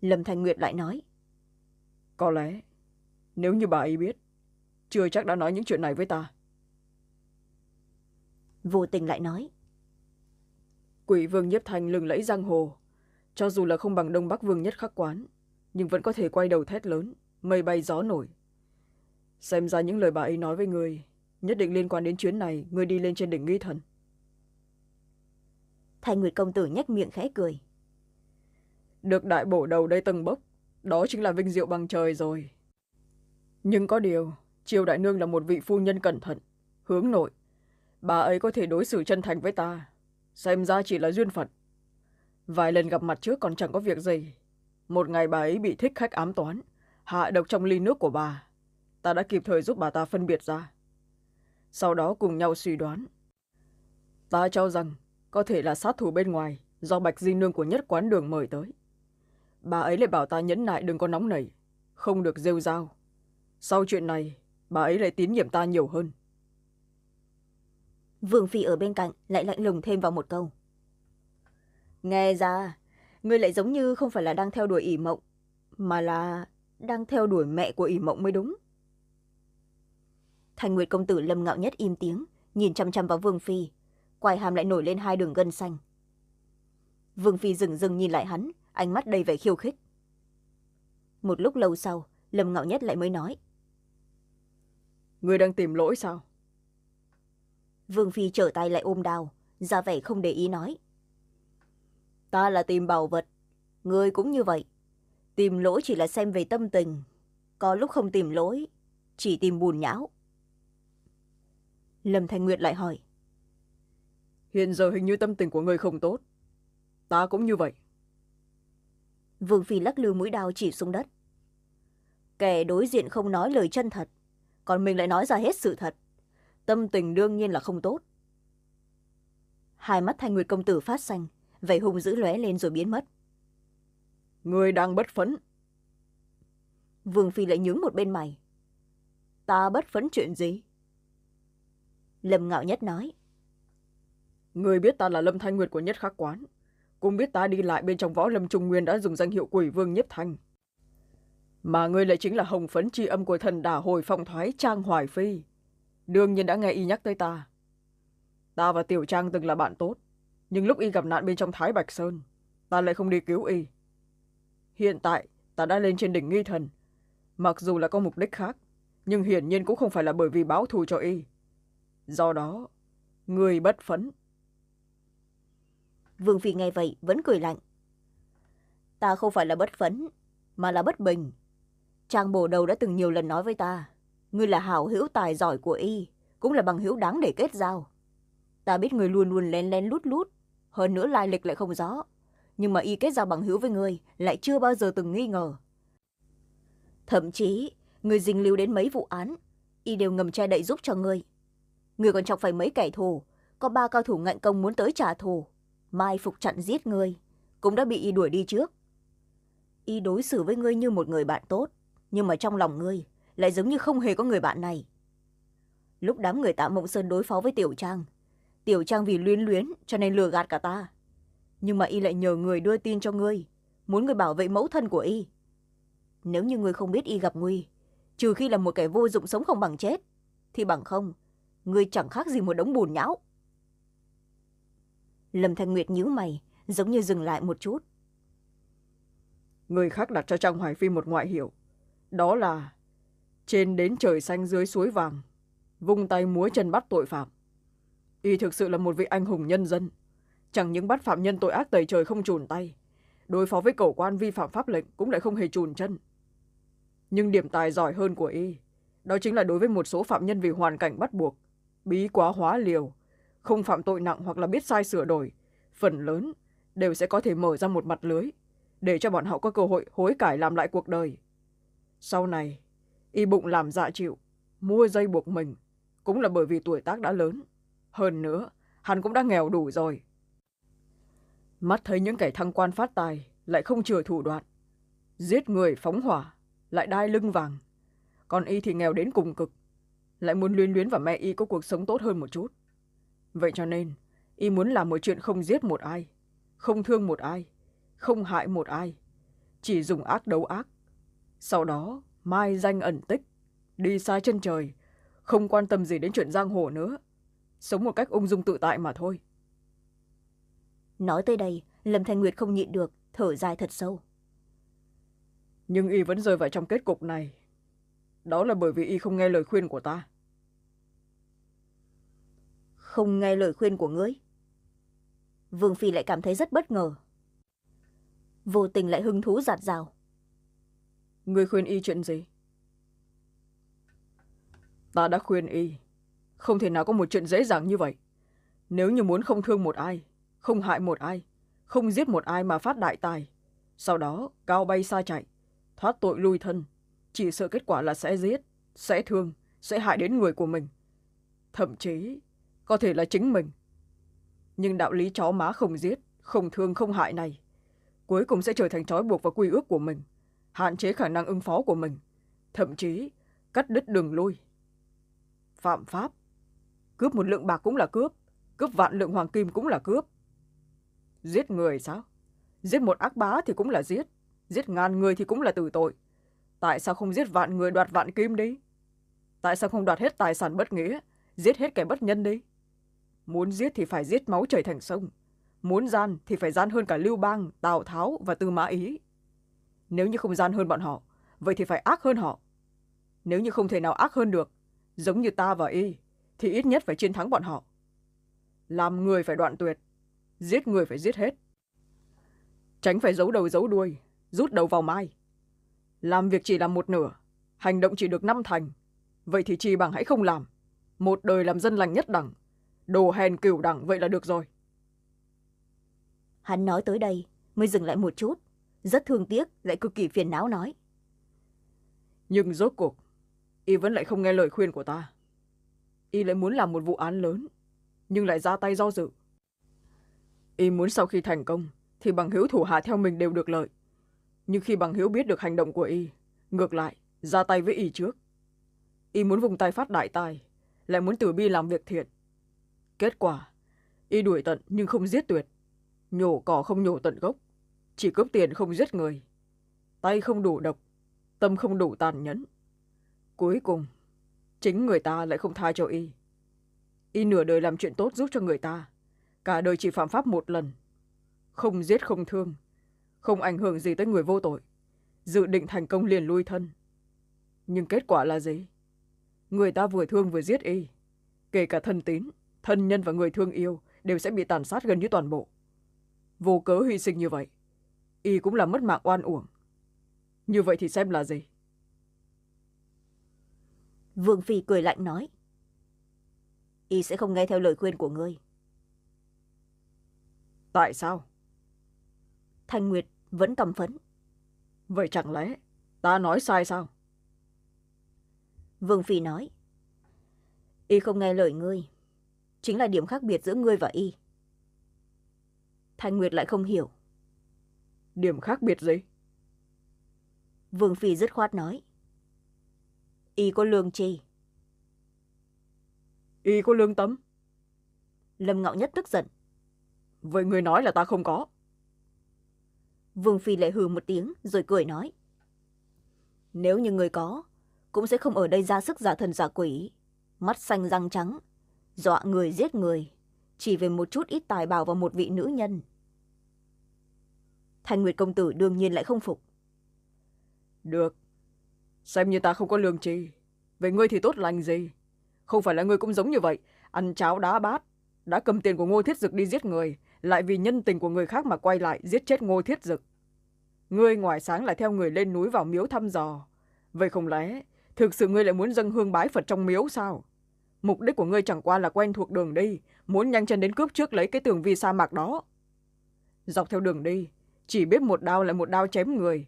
S1: Lâm thanh nguyệt lại nói
S2: có lẽ nếu như bà ấy biết chưa chắc đã nói những chuyện này với ta.
S1: Vô tình lại nói
S2: quỷ vương nhiếp thành lừng lẫy giang hồ. Cho dù là không bằng đông bắc vương nhất khắc quán nhưng vẫn có thể quay đầu thét lớn mây bay gió nổi. Xem ra những lời bà ấy nói với người nhất định liên quan đến chuyến này người đi lên trên đỉnh nghi thần
S1: thanh nguyệt công tử nhếch miệng khẽ cười.
S2: Được đại bổ đầu đây từng bốc, đó chính là vinh diệu bằng trời rồi. Nhưng có điều, triều đại nương là một vị phu nhân cẩn thận, hướng nội. Bà ấy có thể đối xử chân thành với ta, xem ra chỉ là duyên phận. Vài lần gặp mặt trước còn chẳng có việc gì. Một ngày bà ấy bị thích khách ám toán, hạ độc trong ly nước của bà. Ta đã kịp thời giúp bà ta phân biệt ra. Sau đó cùng nhau suy đoán. Ta cho rằng có thể là sát thủ bên ngoài, do bạch di nương của nhất quán đường mời tới. Bà ấy lại bảo ta nhẫn nại đừng có nóng nảy, không được rêu r sau chuyện này, bà ấy lại tín nhiệm ta nhiều hơn.
S1: Vương phi ở bên cạnh lại lạnh lùng thêm vào một câu. Nghe ra, ngươi lại giống như không phải là đang theo đuổi ỉ mộng, mà là đang theo đuổi mẹ của ỉ mộng mới đúng. Thành nguyệt công tử lâm ngạo nhất im tiếng, nhìn chăm chăm vào vương phi quai hàm lại nổi lên hai đường gân xanh. Vương phi dừng dừng nhìn lại hắn ánh mắt đầy vẻ khiêu khích. Một lúc lâu sau lâm ngạo nhất lại mới nói.
S2: Người đang tìm lỗi sao?
S1: Vương phi trở tay lại ôm đào ra vẻ không để ý nói. Ta là tìm bảo vật người cũng như vậy. Tìm lỗi chỉ là xem về tâm tình có lúc không tìm lỗi chỉ tìm bùn nhão. Lâm thanh nguyệt lại hỏi
S2: hiện giờ hình như tâm tình của người không tốt. Ta cũng như vậy.
S1: Vương phi lắc lư mũi đao chỉ xuống đất. Kẻ đối diện không nói lời chân thật còn mình lại nói ra hết sự thật. Tâm tình đương nhiên là không tốt. Hai mắt thanh nguyệt công tử phát xanh vẻ hùng dữ lóe lên rồi biến mất.
S2: Người đang bất phấn
S1: vương phi lại nhướng một bên mày. Ta bất phấn chuyện gì? Lâm ngạo nhất nói
S2: người biết ta là lâm thanh nguyệt của nhất khắc quán. Cũng biết ta đi lại bên trong võ lâm trung nguyên đã dùng danh hiệu quỷ vương nhiếp thanh. Mà ngươi lại chính là hồng phấn tri âm của thần đả hồi phong thoái trang hoài phi. Đương nhiên đã nghe y nhắc tới ta. Ta và tiểu trang từng là bạn tốt, nhưng lúc y gặp nạn bên trong thái bạch sơn, ta lại không đi cứu y. Hiện tại, ta đã lên trên đỉnh nghi thần. Mặc dù là có mục đích khác, nhưng hiển nhiên cũng không phải là bởi vì báo thù cho y. Do đó người bất phấn
S1: vương phi nghe vậy vẫn cười lạnh. Ta không phải là bất phấn mà là bất bình. Trang bồ đầu đã từng nhiều lần nói với ta, ngươi là hảo hữu tài giỏi của y, cũng là bằng hữu đáng để kết giao. Ta biết người luôn luôn lén lén lút lút, hơn nữa lai lịch lại không rõ. Nhưng mà y kết giao bằng hữu với ngươi lại chưa bao giờ từng nghi ngờ. Thậm chí người dình lưu đến mấy vụ án, y đều ngầm che đậy giúp cho ngươi. Người còn chọc phải mấy kẻ thù, có ba cao thủ ngạnh công muốn tới trả thù mai phục chặn giết ngươi cũng đã bị y đuổi đi trước. Y đối xử với ngươi như một người bạn tốt, nhưng mà trong lòng ngươi lại giống như không hề có người bạn này. Lúc đám người tạ mộng sơn đối phó với tiểu trang tiểu trang vì luyến luyến cho nên lừa gạt cả ta. Nhưng mà y lại nhờ người đưa tin cho ngươi, muốn người bảo vệ mẫu thân của y. Nếu như ngươi không biết y gặp nguy, trừ khi là một kẻ vô dụng sống không bằng chết, thì bằng không, ngươi chẳng khác gì một đống bùn nhão lâm thanh nguyệt nhíu mày, giống như dừng lại một chút.
S2: Người khác đặt cho trang hoài phi một ngoại hiệu. Đó là, trên đến trời xanh dưới suối vàng, vung tay múa chân bắt tội phạm. Y thực sự là một vị anh hùng nhân dân. Chẳng những bắt phạm nhân tội ác tẩy trời không chùn tay, đối phó với cầu quan vi phạm pháp lệnh cũng lại không hề chùn chân. Nhưng điểm tài giỏi hơn của y, đó chính là đối với một số phạm nhân vì hoàn cảnh bắt buộc, bí quá hóa liều không phạm tội nặng hoặc là biết sai sửa đổi, phần lớn đều sẽ có thể mở ra một mặt lưới để cho bọn họ có cơ hội hối cải làm lại cuộc đời. Sau này, y bụng làm dạ chịu, mua dây buộc mình cũng là bởi vì tuổi tác đã lớn. Hơn nữa, hắn cũng đã nghèo đủ rồi. Mắt thấy những kẻ thăng quan phát tài lại không chừa thủ đoạn, giết người phóng hỏa lại đai lưng vàng. Còn y thì nghèo đến cùng cực, lại muốn luyến luyến và mẹ y có cuộc sống tốt hơn một chút vậy cho nên y muốn làm một chuyện không giết một ai không thương một ai không hại một ai chỉ dùng ác đấu ác. Sau đó mai danh ẩn tích đi xa chân trời không quan tâm gì đến chuyện giang hồ nữa sống một cách ung dung tự tại mà thôi.
S1: Nói tới đây lâm thanh nguyệt không nhịn được thở dài thật sâu.
S2: Nhưng y vẫn rơi vào trong kết cục này. Đó là bởi vì y không nghe lời khuyên của ta
S1: không nghe lời khuyên của ngươi. Vương phi lại cảm thấy rất bất ngờ. Vô tình lại hứng thú giạt rào.
S2: Ngươi khuyên y chuyện gì? Ta đã khuyên y. Không thể nào có một chuyện dễ dàng như vậy. Nếu như muốn không thương một ai, không hại một ai, không giết một ai mà phát đại tài, sau đó cao bay xa chạy, thoát tội lui thân, chỉ sợ kết quả là sẽ giết, sẽ thương, sẽ hại đến người của mình. Thậm chí có thể là chính mình. Nhưng đạo lý chó má không giết, không thương, không hại này, cuối cùng sẽ trở thành trói buộc và quy ước của mình, hạn chế khả năng ứng phó của mình, thậm chí cắt đứt đường lui. Phạm pháp. Cướp một lượng bạc cũng là cướp cướp vạn lượng hoàng kim cũng là cướp. Giết người sao? Giết một ác bá thì cũng là giết giết ngàn người thì cũng là tử tội. Tại sao không giết vạn người đoạt vạn kim đi? Tại sao không đoạt hết tài sản bất nghĩa, giết hết kẻ bất nhân đi? Muốn giết thì phải giết máu chảy thành sông. Muốn gian thì phải gian hơn cả lưu bang, tào tháo và tư mã ý. Nếu như không gian hơn bọn họ, vậy thì phải ác hơn họ. Nếu như không thể nào ác hơn được, giống như ta và y, thì ít nhất phải chiến thắng bọn họ. Làm người phải đoạn tuyệt, giết người phải giết hết. Tránh phải giấu đầu giấu đuôi, rút đầu vào mai. Làm việc chỉ làm một nửa, hành động chỉ được năm thành. Vậy thì chi bằng hãy không làm. Một đời làm dân lành nhất đẳng đồ hèn cửu đẳng vậy là được rồi.
S1: Hắn nói tới đây mới dừng lại một chút. Rất thương tiếc lại cực kỳ phiền não nói.
S2: Nhưng rốt cuộc y vẫn lại không nghe lời khuyên của ta. Y lại muốn làm một vụ án lớn nhưng lại ra tay do dự. Y muốn sau khi thành công thì bằng hữu thủ hạ theo mình đều được lợi. Nhưng khi bằng hữu biết được hành động của y ngược lại ra tay với y trước. Y muốn vùng tay phát đại tài lại muốn từ bi làm việc thiện kết quả. Y đuổi tận nhưng không giết tuyệt. Nhổ cỏ không nhổ tận gốc. Chỉ cướp tiền không giết người. Tay không đủ độc, tâm không đủ tàn nhẫn. Cuối cùng, chính người ta lại không tha cho y. Y nửa đời làm chuyện tốt giúp cho người ta. Cả đời chỉ phạm pháp một lần. Không giết không thương. Không ảnh hưởng gì tới người vô tội. Dự định thành công liền lui thân. Nhưng kết quả là gì? Người ta vừa thương vừa giết y. Kể cả thân tín thân nhân và người thương yêu đều sẽ bị tàn sát gần như toàn bộ. Vô cớ hy sinh như vậy y cũng là mất mạng oan uổng. Như vậy thì xem là gì?
S1: Vương phi cười lạnh nói y sẽ không nghe theo lời khuyên của ngươi.
S2: Tại sao?
S1: Thanh nguyệt vẫn cầm phấn.
S2: Vậy chẳng lẽ ta nói sai sao?
S1: Vương phi nói y không nghe lời ngươi chính là điểm khác biệt giữa ngươi và y. Thanh nguyệt lại không hiểu.
S2: Điểm khác biệt gì?
S1: Vương phi dứt khoát nói. Y có lương chi?
S2: Y có lương tâm?
S1: Lâm ngạo nhất tức giận.
S2: Vậy người nói là ta không có.
S1: Vương phi lại hừ một tiếng rồi cười nói. Nếu như người có cũng sẽ không ở đây ra sức giả thần giả quỷ. Mắt xanh răng trắng dọa người giết người, chỉ về một chút ít tài bảo và một vị nữ nhân. Thanh nguyệt công tử đương nhiên lại không phục.
S2: Được, xem như ta không có lương trì về ngươi thì tốt lành gì? Không phải là ngươi cũng giống như vậy, ăn cháo đá bát, đã cầm tiền của ngô thiết dực đi giết người, lại vì nhân tình của người khác mà quay lại giết chết ngô thiết dực. Ngươi ngoài sáng lại theo người lên núi vào miếu thăm dò. Vậy không lẽ thực sự ngươi lại muốn dâng hương bái phật trong miếu sao? Mục đích của ngươi chẳng qua là quen thuộc đường đi, muốn nhanh chân đến cướp trước lấy cái tường vi sa mạc đó. Dọc theo đường đi, chỉ biết một đao lại một đao chém người.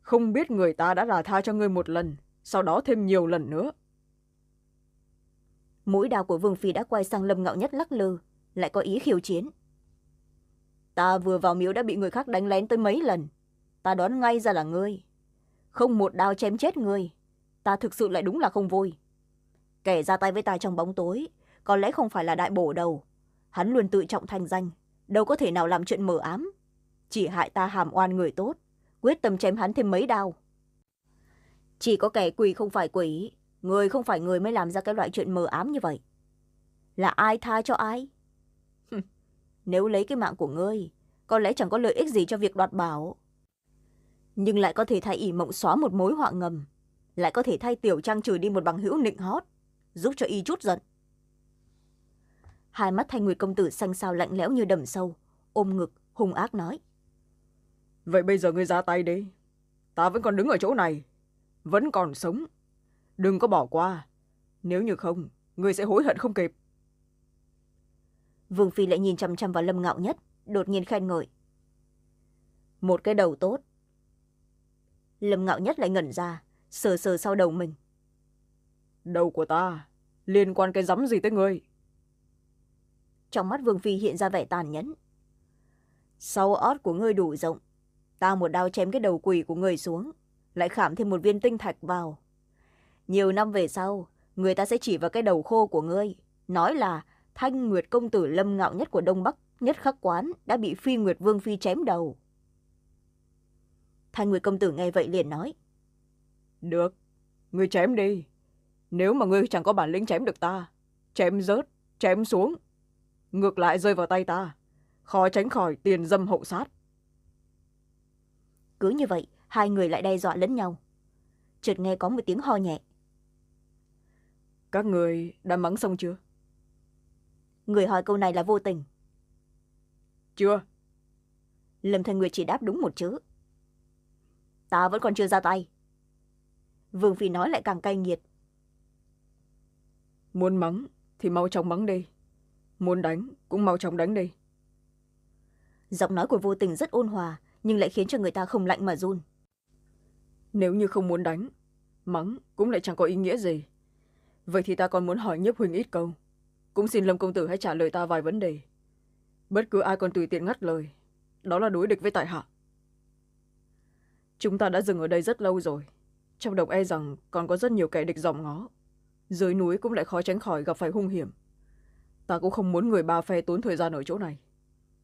S2: Không biết người ta đã là tha cho ngươi một lần, sau đó thêm nhiều lần nữa.
S1: Mũi đao của vương phi đã quay sang lâm ngạo nhất lắc lư, lại có ý khiêu chiến. Ta vừa vào miếu đã bị người khác đánh lén tới mấy lần. Ta đoán ngay ra là ngươi. Không một đao chém chết ngươi, ta thực sự lại đúng là không vui kẻ ra tay với ta trong bóng tối, có lẽ không phải là đại bổ đầu. Hắn luôn tự trọng thành danh, đâu có thể nào làm chuyện mờ ám. Chỉ hại ta hàm oan người tốt, quyết tâm chém hắn thêm mấy đau. chỉ có kẻ quỷ không phải quỷ, người không phải người mới làm ra cái loại chuyện mờ ám như vậy. Là ai tha cho ai? Nếu lấy cái mạng của ngươi, có lẽ chẳng có lợi ích gì cho việc đoạt bảo. Nhưng lại có thể thay ỷ mộng xóa một mối họa ngầm, lại có thể thay tiểu trang trừ đi một bằng hữu nịnh hót giúp cho y chút giận. Hai mắt thanh nguyệt công tử xanh xao lạnh lẽo như đầm sâu ôm ngực hung ác nói.
S2: Vậy bây giờ ngươi ra tay đi. Ta vẫn còn đứng ở chỗ này vẫn còn sống. Đừng có bỏ qua. Nếu như không ngươi sẽ hối hận không kịp.
S1: Vương phi lại nhìn chằm chằm vào lâm ngạo nhất đột nhiên khen ngợi. Một cái đầu tốt. Lâm ngạo nhất lại ngẩn ra sờ sờ sau đầu mình
S2: đầu của ta? Liên quan cái rắm gì tới ngươi?
S1: Trong mắt vương phi hiện ra vẻ tàn nhẫn. Sau ót của ngươi đủ rộng ta một đao chém cái đầu quỷ của người xuống lại khảm thêm một viên tinh thạch vào. Nhiều năm về sau người ta sẽ chỉ vào cái đầu khô của ngươi nói là thanh nguyệt công tử lâm ngạo nhất của đông bắc nhất khắc quán đã bị phi nguyệt vương phi chém đầu. Thanh nguyệt công tử nghe vậy liền nói
S2: được ngươi chém đi nếu mà ngươi chẳng có bản lĩnh chém được ta chém rớt chém xuống ngược lại rơi vào tay ta khó tránh khỏi tiền dâm hậu sát.
S1: Cứ như vậy hai người lại đe dọa lẫn nhau. Chợt nghe có một tiếng ho nhẹ.
S2: Các người đã mắng xong chưa?
S1: Người hỏi câu này là vô tình.
S2: Chưa.
S1: Lâm thanh nguyệt chỉ đáp đúng một chữ. Ta vẫn còn chưa ra tay. Vương phi nói lại càng cay nghiệt
S2: muốn mắng thì mau chóng mắng đi. Muốn đánh cũng mau chóng đánh đi.
S1: Giọng nói của vô tình rất ôn hòa nhưng lại khiến cho người ta không lạnh mà run.
S2: Nếu như không muốn đánh mắng cũng lại chẳng có ý nghĩa gì. Vậy thì ta còn muốn hỏi nhiếp huỳnh ít câu. Cũng xin lâm công tử hãy trả lời ta vài vấn đề. Bất cứ ai còn tùy tiện ngắt lời đó là đối địch với tại hạ. Chúng ta đã dừng ở đây rất lâu rồi. Trong động e rằng còn có rất nhiều kẻ địch dòm ngó dưới núi cũng lại khó tránh khỏi gặp phải hung hiểm. Ta cũng không muốn người ba phe tốn thời gian ở chỗ này.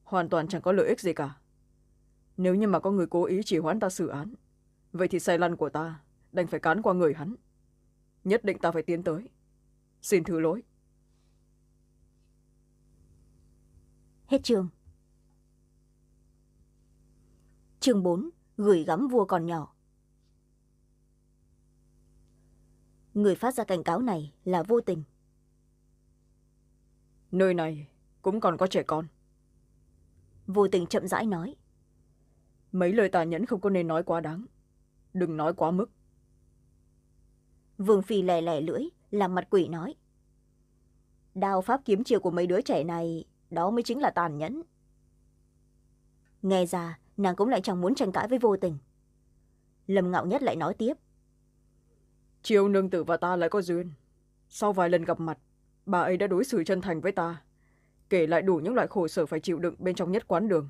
S2: Hoàn toàn chẳng có lợi ích gì cả. Nếu như mà có người cố ý chỉ hoãn ta xử án, vậy thì sai lăn của ta đành phải cán qua người hắn. Nhất định ta phải tiến tới. Xin thứ lỗi.
S1: Hết chương. Chương bốn, gửi gắm vua còn nhỏ. Người phát ra cảnh cáo này là vô tình.
S2: Nơi này cũng còn có trẻ con.
S1: Vô tình chậm rãi nói.
S2: Mấy lời tà nhẫn không có nên nói quá đáng. Đừng nói quá mức.
S1: Vương phi lè lè lưỡi làm mặt quỷ nói. Đao pháp kiếm chiều của mấy đứa trẻ này đó mới chính là tàn nhẫn. Nghe ra nàng cũng lại chẳng muốn tranh cãi với vô tình. Lâm ngạo nhất lại nói tiếp
S2: chiều nương tử và ta lại có duyên. Sau vài lần gặp mặt bà ấy đã đối xử chân thành với ta kể lại đủ những loại khổ sở phải chịu đựng bên trong nhất quán đường.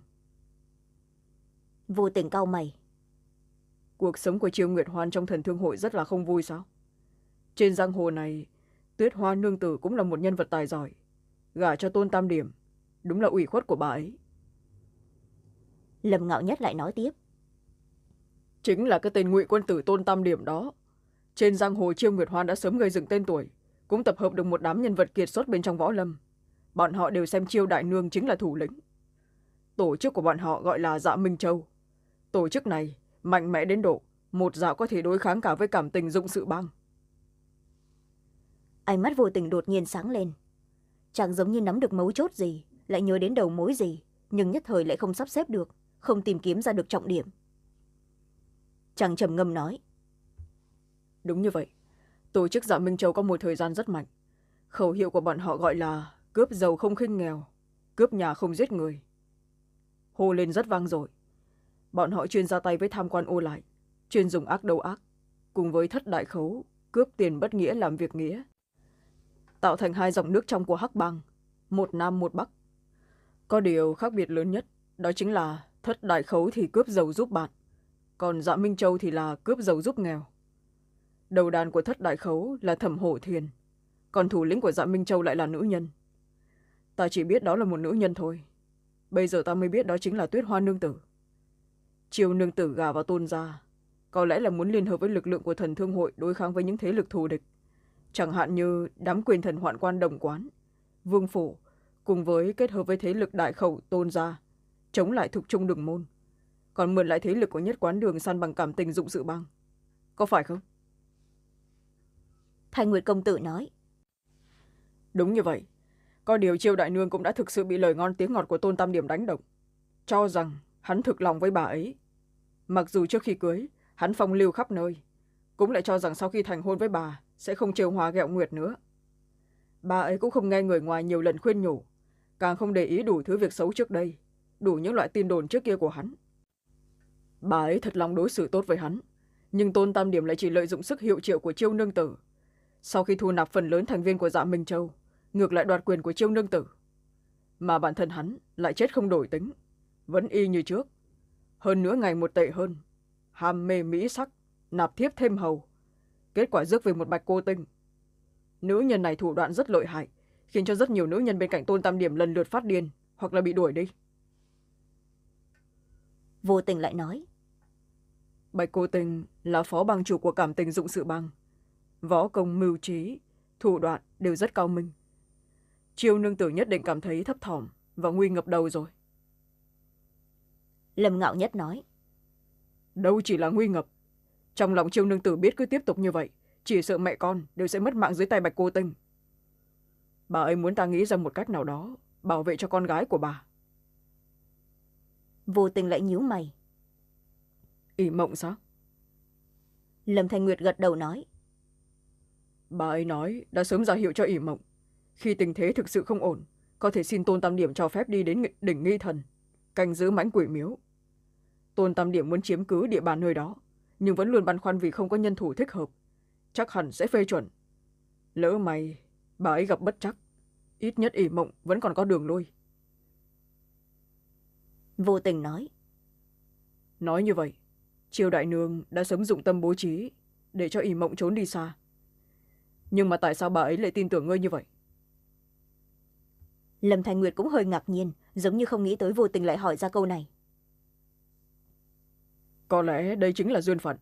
S1: Vô tình cau mày.
S2: Cuộc sống của chiêu nguyệt hoan trong thần thương hội rất là không vui sao? Trên giang hồ này tuyết hoa nương tử cũng là một nhân vật tài giỏi gả cho tôn tam điểm đúng là ủy khuất của bà ấy.
S1: Lâm ngạo nhất lại nói tiếp.
S2: Chính là cái tên ngụy quân tử tôn tam điểm đó trên giang hồ chiêu nguyệt hoa đã sớm gây dựng tên tuổi, cũng tập hợp được một đám nhân vật kiệt xuất bên trong võ lâm. Bọn họ đều xem chiêu đại nương chính là thủ lĩnh. Tổ chức của bọn họ gọi là dạ minh châu. Tổ chức này mạnh mẽ đến độ một dạo có thể đối kháng cả với cảm tình dụng sự băng.
S1: Ánh mắt vô tình đột nhiên sáng lên. Chẳng giống như nắm được mấu chốt gì, lại nhớ đến đầu mối gì, nhưng nhất thời lại không sắp xếp được, không tìm kiếm ra được trọng điểm. Chàng trầm ngâm nói
S2: đúng như vậy. Tổ chức dạ minh châu có một thời gian rất mạnh. Khẩu hiệu của bọn họ gọi là cướp giàu không khinh nghèo, cướp nhà không giết người. Hô lên rất vang dội. Bọn họ chuyên ra tay với tham quan ô lại, chuyên dùng ác đầu ác, cùng với thất đại khấu, cướp tiền bất nghĩa làm việc nghĩa. Tạo thành hai dòng nước trong của hắc bang một nam một bắc. Có điều khác biệt lớn nhất, đó chính là thất đại khấu thì cướp giàu giúp bạn, còn dạ minh châu thì là cướp giàu giúp nghèo đầu đàn của thất đại khấu là thẩm hổ thiền. Còn thủ lĩnh của dạ minh châu lại là nữ nhân. Ta chỉ biết đó là một nữ nhân thôi. Bây giờ ta mới biết đó chính là tuyết hoa nương tử. Triều nương tử gà vào tôn gia, có lẽ là muốn liên hợp với lực lượng của thần thương hội đối kháng với những thế lực thù địch. Chẳng hạn như đám quyền thần hoạn quan đồng quán, vương phủ, cùng với kết hợp với thế lực đại khẩu tôn gia, chống lại thục trung đường môn, còn mượn lại thế lực của nhất quán đường săn bằng cảm tình dụng sự băng có phải không?
S1: Thanh nguyệt công tử nói.
S2: Đúng như vậy. Có điều chiêu đại nương cũng đã thực sự bị lời ngon tiếng ngọt của tôn tam điểm đánh động cho rằng hắn thực lòng với bà ấy. Mặc dù trước khi cưới, hắn phong lưu khắp nơi, cũng lại cho rằng sau khi thành hôn với bà sẽ không trêu hòa ghẹo nguyệt nữa. Bà ấy cũng không nghe người ngoài nhiều lần khuyên nhủ, càng không để ý đủ thứ việc xấu trước đây, đủ những loại tin đồn trước kia của hắn. Bà ấy thật lòng đối xử tốt với hắn, nhưng tôn tam điểm lại chỉ lợi dụng sức hiệu triệu của chiêu nương tử sau khi thu nạp phần lớn thành viên của dạ minh châu ngược lại đoạt quyền của chiêu nương tử. Mà bản thân hắn lại chết không đổi tính vẫn y như trước. Hơn nữa ngày một tệ hơn ham mê mỹ sắc nạp thiếp thêm hầu kết quả rước về một bạch cô tinh. Nữ nhân này thủ đoạn rất lợi hại khiến cho rất nhiều nữ nhân bên cạnh tôn tam điểm lần lượt phát điên hoặc là bị đuổi đi.
S1: Vô tình lại nói
S2: bạch cô tình là phó bang chủ của cảm tình dụng sự bang võ công mưu trí thủ đoạn đều rất cao minh. Chiêu nương tử nhất định cảm thấy thấp thỏm và nguy ngập đầu rồi.
S1: Lâm ngạo nhất nói
S2: đâu chỉ là nguy ngập. Trong lòng chiêu nương tử biết cứ tiếp tục như vậy chỉ sợ mẹ con đều sẽ mất mạng dưới tay bạch cô tinh. Bà ấy muốn ta nghĩ ra một cách nào đó bảo vệ cho con gái của bà.
S1: Vô tình lại nhíu mày.
S2: Ỉ mộng sao?
S1: Lâm thanh nguyệt gật đầu nói
S2: bà ấy nói đã sớm ra hiệu cho ỉ mộng. Khi tình thế thực sự không ổn có thể xin tôn tam điểm cho phép đi đến đỉnh nghi thần canh giữ mãnh quỷ miếu. Tôn tam điểm muốn chiếm cứ địa bàn nơi đó nhưng vẫn luôn băn khoăn vì không có nhân thủ thích hợp. Chắc hẳn sẽ phê chuẩn. Lỡ may bà ấy gặp bất chắc ít nhất ỉ mộng vẫn còn có đường lui.
S1: Vô tình nói.
S2: Nói như vậy triều đại nương đã sớm dụng tâm bố trí để cho ỉ mộng trốn đi xa nhưng mà tại sao bà ấy lại tin tưởng ngươi như vậy?
S1: Lâm thành nguyệt cũng hơi ngạc nhiên giống như không nghĩ tới vô tình lại hỏi ra câu này.
S2: Có lẽ đây chính là duyên phận.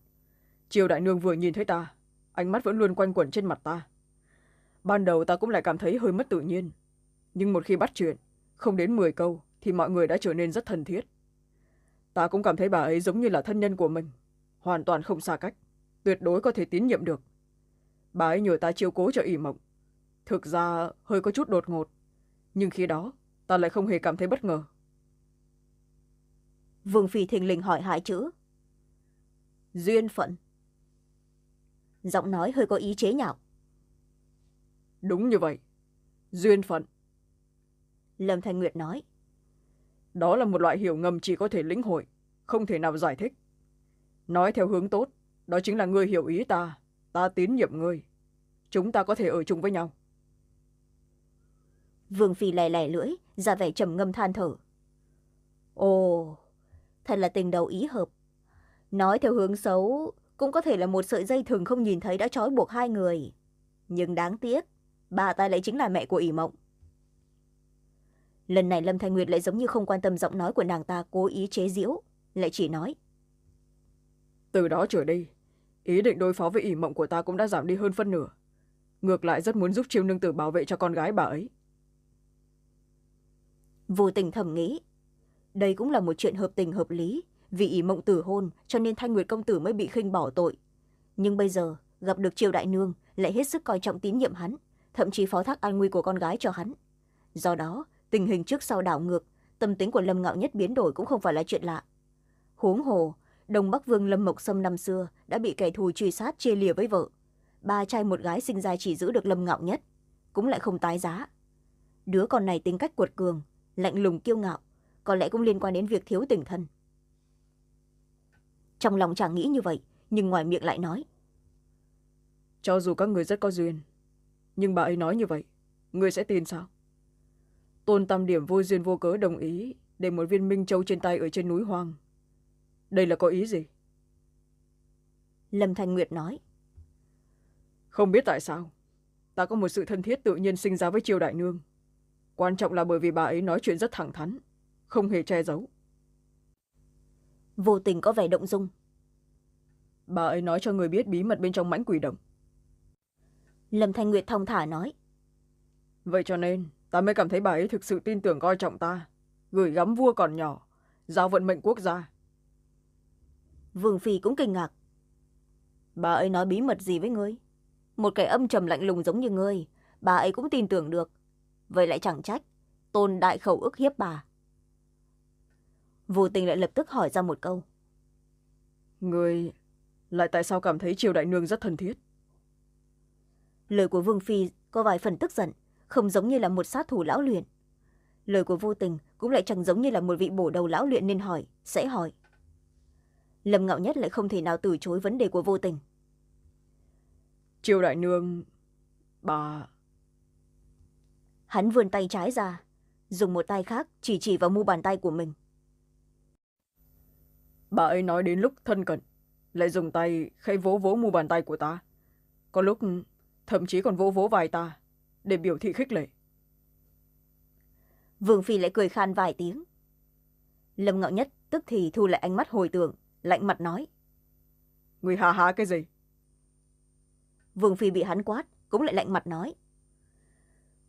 S2: Triều đại nương vừa nhìn thấy ta ánh mắt vẫn luôn quanh quẩn trên mặt ta. Ban đầu ta cũng lại cảm thấy hơi mất tự nhiên. Nhưng một khi bắt chuyện không đến mười câu thì mọi người đã trở nên rất thân thiết. Ta cũng cảm thấy bà ấy giống như là thân nhân của mình hoàn toàn không xa cách tuyệt đối có thể tín nhiệm được bà ấy nhờ ta chiêu cố cho ỉ mộng. Thực ra hơi có chút đột ngột nhưng khi đó ta lại không hề cảm thấy bất ngờ.
S1: Vương phi thình lình hỏi hai chữ. Duyên phận. Giọng nói hơi có ý chế nhạo.
S2: Đúng như vậy. Duyên phận.
S1: Lâm thanh nguyệt nói.
S2: Đó là một loại hiểu ngầm chỉ có thể lĩnh hội không thể nào giải thích. Nói theo hướng tốt đó chính là ngươi hiểu ý ta ta tín nhiệm ngươi. Chúng ta có thể ở chung với nhau.
S1: Vương phi lè lẻ lưỡi ra vẻ trầm ngâm than thở. Ồ thật là tình đầu ý hợp. Nói theo hướng xấu cũng có thể là một sợi dây thừng không nhìn thấy đã trói buộc hai người. Nhưng đáng tiếc bà ta lại chính là mẹ của ỷ mộng. Lần này lâm thanh nguyệt lại giống như không quan tâm giọng nói của nàng ta cố ý chế giễu lại chỉ nói.
S2: Từ đó trở đi ý định đối phó với ỷ mộng của ta cũng đã giảm đi hơn phân nửa. Ngược lại rất muốn giúp chiêu nương tử bảo vệ cho con gái bà ấy.
S1: Vô tình thầm nghĩ, đây cũng là một chuyện hợp tình hợp lý, vì ỷ mộng tử hôn cho nên thanh nguyệt công tử mới bị khinh bỏ tội. Nhưng bây giờ, gặp được triều đại nương, lại hết sức coi trọng tín nhiệm hắn, thậm chí phó thác an nguy của con gái cho hắn. Do đó, tình hình trước sau đảo ngược, tâm tính của lâm ngạo nhất biến đổi cũng không phải là chuyện lạ. Huống hồ đông bắc vương lâm mộc sâm năm xưa đã bị kẻ thù truy sát chia lìa với vợ. Ba trai một gái sinh ra chỉ giữ được lâm ngạo nhất, cũng lại không tái giá. Đứa con này tính cách cuột cường, lạnh lùng kiêu ngạo, có lẽ cũng liên quan đến việc thiếu tình thân. Trong lòng chàng nghĩ như vậy, nhưng ngoài miệng lại nói.
S2: Cho dù các người rất có duyên, nhưng bà ấy nói như vậy, người sẽ tin sao? Tôn tam điểm vô duyên vô cớ đồng ý để một viên minh châu trên tay ở trên núi hoang đây là có ý gì?
S1: Lâm thanh nguyệt nói.
S2: Không biết tại sao ta có một sự thân thiết tự nhiên sinh ra với triều đại nương. Quan trọng là bởi vì bà ấy nói chuyện rất thẳng thắn không hề che giấu.
S1: Vô tình có vẻ động dung.
S2: Bà ấy nói cho người biết bí mật bên trong mãnh quỷ đồng.
S1: Lâm thanh nguyệt thong thả nói.
S2: Vậy cho nên ta mới cảm thấy bà ấy thực sự tin tưởng coi trọng ta gửi gắm vua còn nhỏ giao vận mệnh quốc gia
S1: vương phi cũng kinh ngạc. Bà ấy nói bí mật gì với ngươi? Một kẻ âm trầm lạnh lùng giống như ngươi bà ấy cũng tin tưởng được. Vậy lại chẳng trách tôn đại khẩu ức hiếp bà. Vô tình lại lập tức hỏi ra một câu.
S2: Người lại tại sao cảm thấy triều đại nương rất thân thiết?
S1: Lời của vương phi có vài phần tức giận không giống như là một sát thủ lão luyện. Lời của vô tình cũng lại chẳng giống như là một vị bổ đầu lão luyện nên hỏi sẽ hỏi lâm ngạo nhất lại không thể nào từ chối vấn đề của vô tình.
S2: Triều đại nương bà
S1: hắn vươn tay trái ra dùng một tay khác chỉ chỉ vào mu bàn tay của mình.
S2: Bà ấy nói đến lúc thân cận lại dùng tay khẽ vỗ vỗ mu bàn tay của ta. Có lúc thậm chí còn vỗ vỗ vai ta để biểu thị khích lệ.
S1: Vương phi lại cười khan vài tiếng. Lâm ngạo nhất tức thì thu lại ánh mắt hồi tưởng lạnh mặt nói.
S2: Người hà hà cái gì?
S1: Vương phi bị hắn quát cũng lại lạnh mặt nói.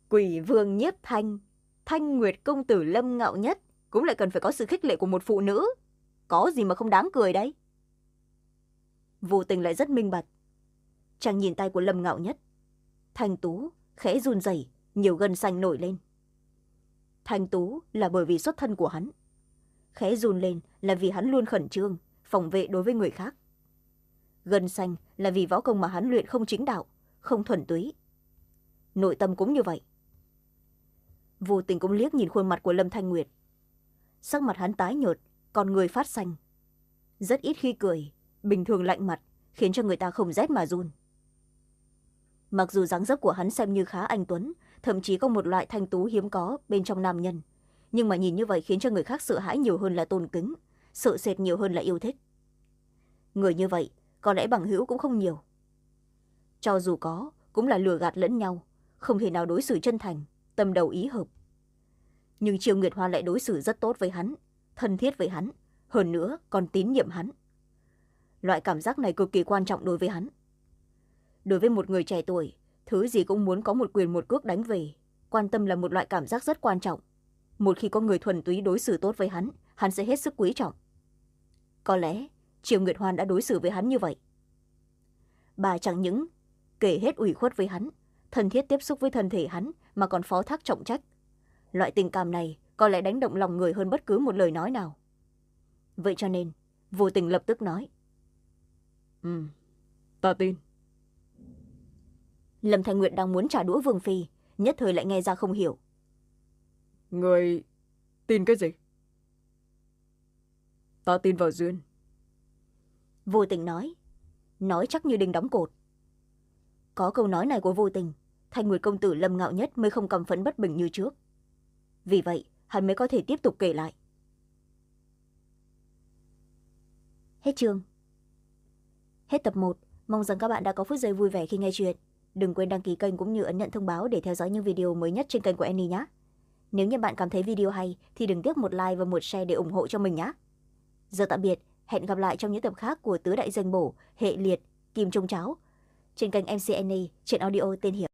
S1: Quỷ vương nhiếp thanh thanh nguyệt công tử lâm ngạo nhất cũng lại cần phải có sự khích lệ của một phụ nữ. Có gì mà không đáng cười đấy vô tình lại rất minh bạch. Chàng nhìn tay của lâm ngạo nhất. Thanh tú khẽ run rẩy nhiều gân xanh nổi lên. Thanh tú là bởi vì xuất thân của hắn. Khẽ run lên là vì hắn luôn khẩn trương phòng vệ đối với người khác. Gân xanh là vì võ công mà hắn luyện không chính đạo, không thuần túy. Nội tâm cũng như vậy. Vô tình cũng liếc nhìn khuôn mặt của lâm thanh nguyệt. Sắc mặt hắn tái nhợt còn người phát xanh. Rất ít khi cười, bình thường lạnh mặt, khiến cho người ta không rét mà run. Mặc dù dáng dấp của hắn xem như khá anh tuấn, thậm chí có một loại thanh tú hiếm có bên trong nam nhân, nhưng mà nhìn như vậy khiến cho người khác sợ hãi nhiều hơn là tôn kính sợ sệt nhiều hơn là yêu thích. Người như vậy, có lẽ bằng hữu cũng không nhiều. Cho dù có, cũng là lừa gạt lẫn nhau, không thể nào đối xử chân thành, tâm đầu ý hợp. Nhưng triều nguyệt hoa lại đối xử rất tốt với hắn, thân thiết với hắn, hơn nữa còn tín nhiệm hắn. Loại cảm giác này cực kỳ quan trọng đối với hắn. Đối với một người trẻ tuổi, thứ gì cũng muốn có một quyền một cước đánh về, quan tâm là một loại cảm giác rất quan trọng. Một khi có người thuần túy đối xử tốt với hắn hắn sẽ hết sức quý trọng có lẽ triều nguyệt hoan đã đối xử với hắn như vậy. Bà chẳng những kể hết ủy khuất với hắn thân thiết tiếp xúc với thân thể hắn mà còn phó thác trọng trách. Loại tình cảm này có lẽ đánh động lòng người hơn bất cứ một lời nói nào. Vậy cho nên vô tình lập tức nói
S2: ừ ta tin.
S1: Lâm thanh nguyệt đang muốn trả đũa vương phi nhất thời lại nghe ra không hiểu.
S2: Người tin cái gì ta tin vào duyên.
S1: Vô tình nói. Nói chắc như đinh đóng cột. Có câu nói này của vô tình, thanh nguyệt công tử lâm ngạo nhất mới không cầm phấn bất bình như trước. Vì vậy, hắn mới có thể tiếp tục kể lại. Hết chương. Hết tập một. Mong rằng các bạn đã có phút giây vui vẻ khi nghe chuyện. Đừng quên đăng ký kênh cũng như ấn nhận thông báo để theo dõi những video mới nhất trên kênh của Annie nhé. Nếu như bạn cảm thấy video hay thì đừng tiếc một like và một share để ủng hộ cho mình nhé. Giờ tạm biệt, hẹn gặp lại trong những tập khác của Tứ Đại Danh Bổ, Hệ Liệt, Kim Trung Cháo trên kênh mcna trên audio tên hiệu.